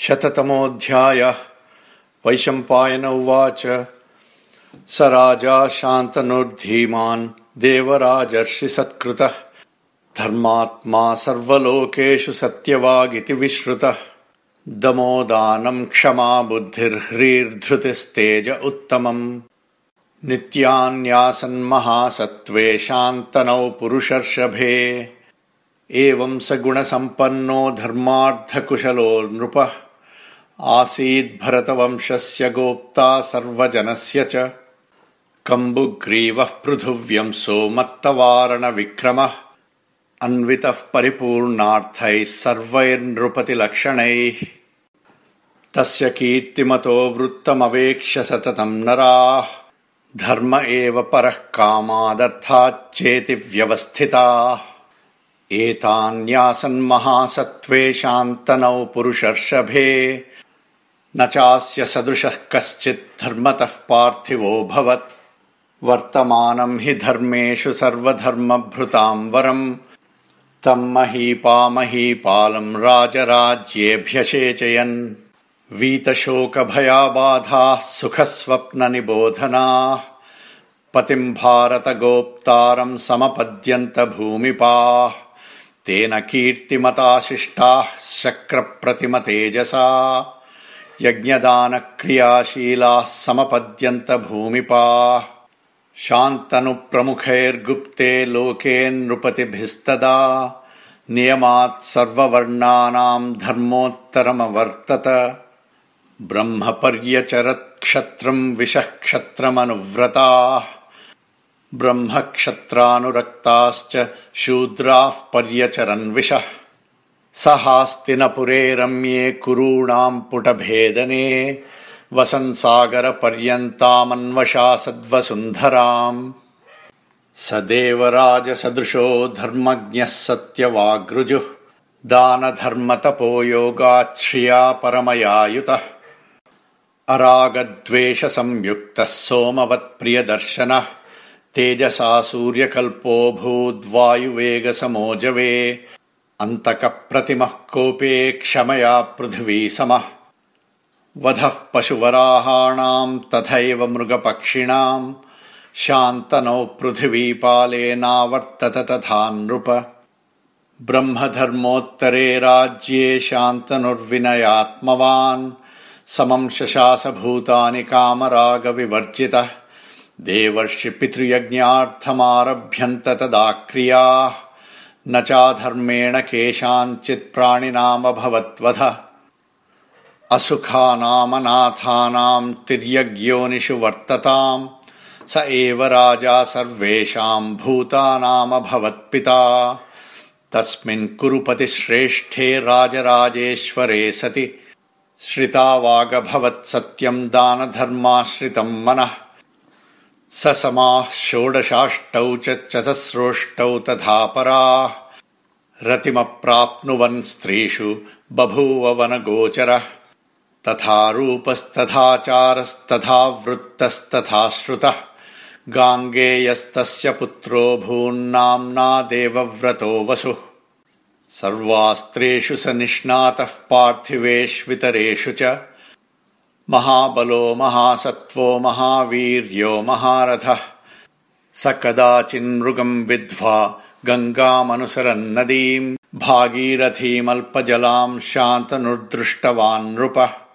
शततमोऽध्यायः वैशम्पायन उवाच। स राजा शान्तनुर्धीमान् देवराजर्षिसत्कृतः धर्मात्मा सर्वलोकेषु सत्यवागिति विश्रुतः। दमोदानम् क्षमा बुद्धिर्ह्रीर्धृतिस्तेज उत्तमम्। नित्यान्यासन्महासत्त्वे शान्तनौ पुरुषर्षभे। एवम् स गुणसम्पन्नो धर्मार्थकुशलो नृपः आसीद्भरतवंशस्य गोप्ता सर्वजनस्य च। कम्बुग्रीवः पृथुव्यंसो मत्तवारणविक्रमः अन्वितः परिपूर्णार्थैः सर्वैर्नृपतिलक्षणैः। तस्य कीर्तिमतो वृत्तमवेक्ष्य सततम् नराः। धर्म एव परः कामादर्थाच्चेति व्यवस्थिताः। एतान्यासन्महासत्त्वे शान्तनौ पुरुषर्षभे न चास्य सदृशः कश्चित् धर्मतः पार्थिवोऽभवत् वर्तमानम् हि धर्मेषु सर्वधर्मभृताम् वरम्। तम् महीपामहीपालम् राजराज्येऽभ्यसेचयन् वीतशोकभयाबाधाः सुखस्वप्ननिबोधनाः। पतिम् भारतगोप्तारम् समपद्यन्त भूमिपाः तेन कीर्तिमताशिष्टाः शक्रप्रतिमतेजसा यज्ञदानक्रियाशीलाः समपद्यन्त भूमिपाः। शान्तनुप्रमुखैर्गुप्ते लोके नृपतिभिस्तदा नियमात् सर्ववर्णानाम् धर्मोत्तरमवर्तत। ब्रह्मपर्यचरत्क्षत्रम् विशः क्षत्रमनुव्रताः ब्रह्मक्षत्रानुरक्ताश्च शूद्राः पर्यचरन्विषः स हास्तिनपुरे रम्ये कुरूणाम् पुटभेदने वसन्सागरपर्यन्तामन्वशासद्वसुन्धराम् स देवराजसदृशो धर्मज्ञः सत्यवाग्रुजुः दानधर्मतपो योगाच्छ्रिया परमयायुतः। अरागद्वेषसंयुक्तः सोमवत्प्रियदर्शनः तेजसा सूर्यकल्पोऽभूद्वायुवेगसमोजवे अन्तकप्रतिमः कोपे क्षमया पृथिवीसमः वधः पशुवराहाणाम् तथैव मृगपक्षिणाम्। शान्तनौ पृथिवीपालेनावर्तत तथा नृप। ब्रह्मधर्मोत्तरे राज्ये शान्तनुर्विनयात्मवान्। समम् शशासभूतानि कामरागविवर्जितः। देवर्षि पितृयज्ञार्थमारभ्यन्त तदा क्रियाः न चाधर्मेण केषाञ्चित्प्राणिनामभवद्वध असुखानामनाथानाम् तिर्यग्योनिषु वर्तताम्। स एव राजा सर्वेषाम् भूतानामभवत्पिता। तस्मिन् कुरुपतिश्रेष्ठे राजराजेश्वरे सति। श्रितावागभवत्सत्यम् दानधर्माश्रितम् मनः समाः षोडशाष्टौ च चतस्रोष्टौ तथा पराः। रतिमप्राप्नुवन् स्त्रीषु बभूव वनगोचरः तथा रूपस्तथाचारस्तथा वृत्तस्तथा श्रुतः। गाङ्गेयस्तस्य पुत्रो भून्नाम्ना देवव्रतो वसुः। सर्वास्त्रेषु स निष्णातः पार्थिवेष्वितरेषु च महाबलो महासत्त्वो महावीर्यो महारथः। स कदाचिन्मृगम् विद्ध्वा गङ्गामनुसरन्नदीम् भागीरथीमल्पजलाम् शान्तनुर्दृष्टवान् नृपः